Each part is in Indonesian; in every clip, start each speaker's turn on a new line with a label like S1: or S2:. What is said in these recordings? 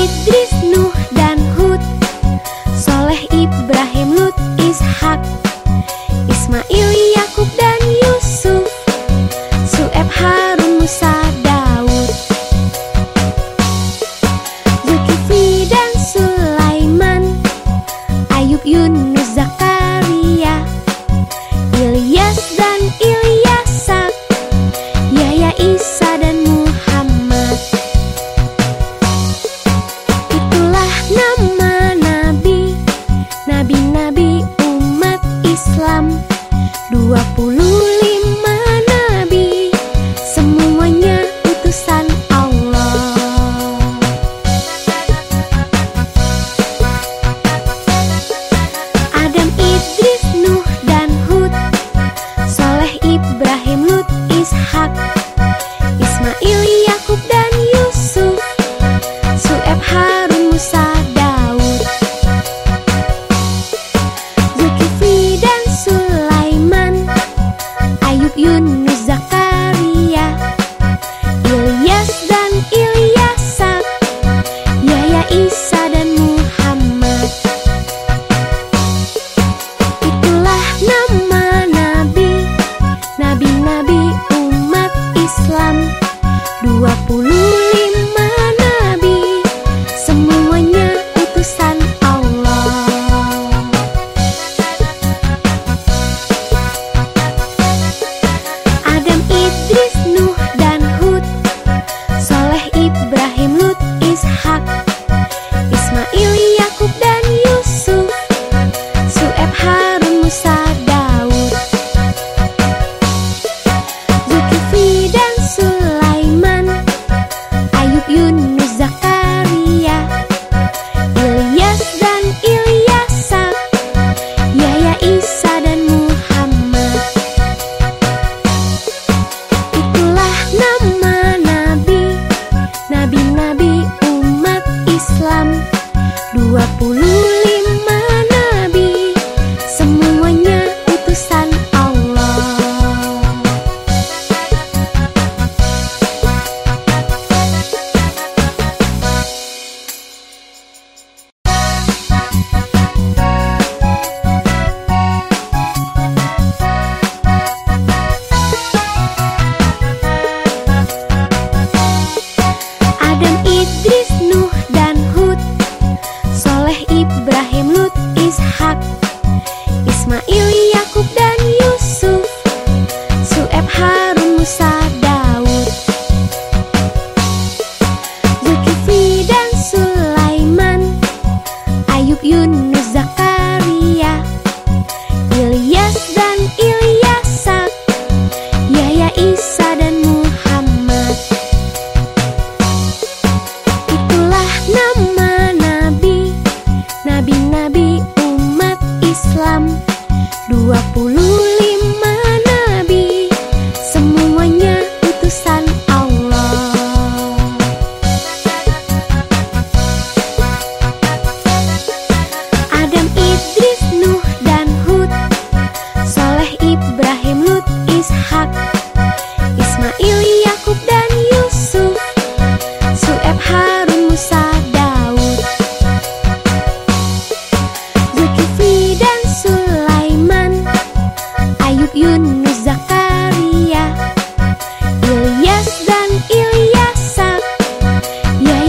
S1: Ведь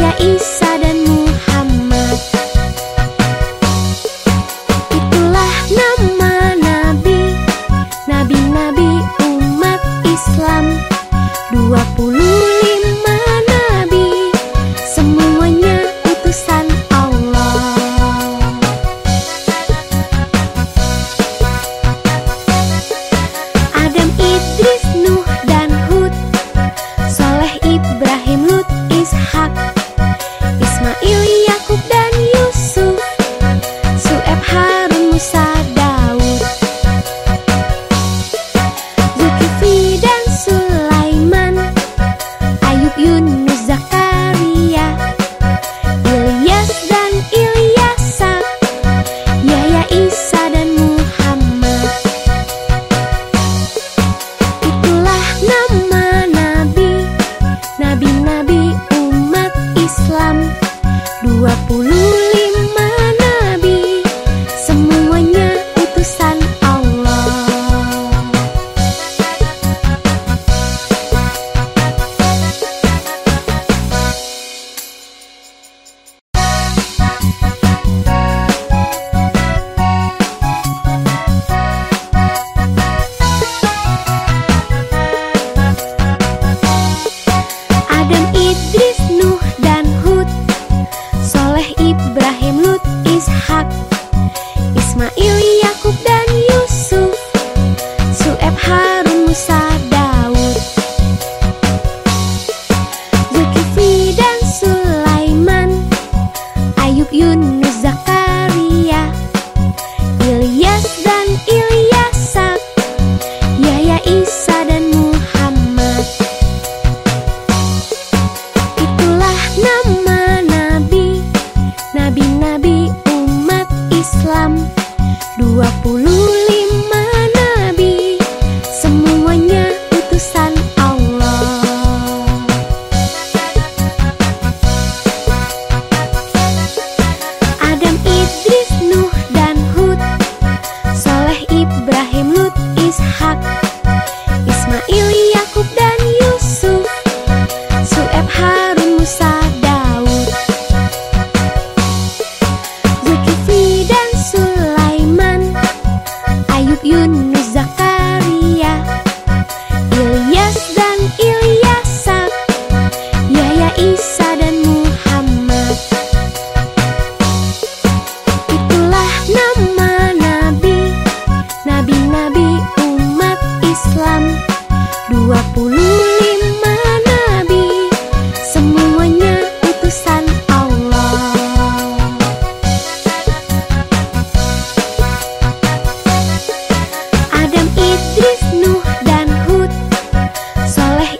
S1: Yahya, Isa, dan Muhammad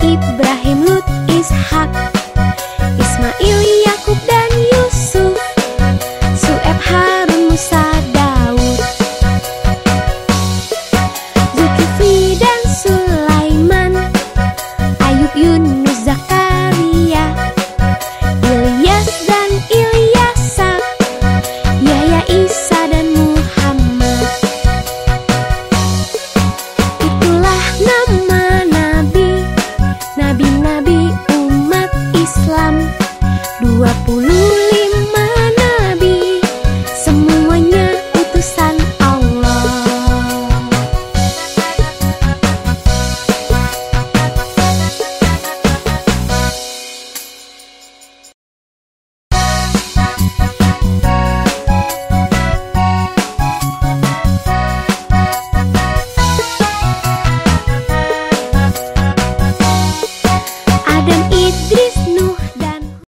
S1: Ibrahim, Lut, Ishak Ismail, Yakub dan Yusuf Su'eb, Harun, Musa, Daud Zulkifli dan Sulaiman Ayub, Yunus, Zakaria Islam 20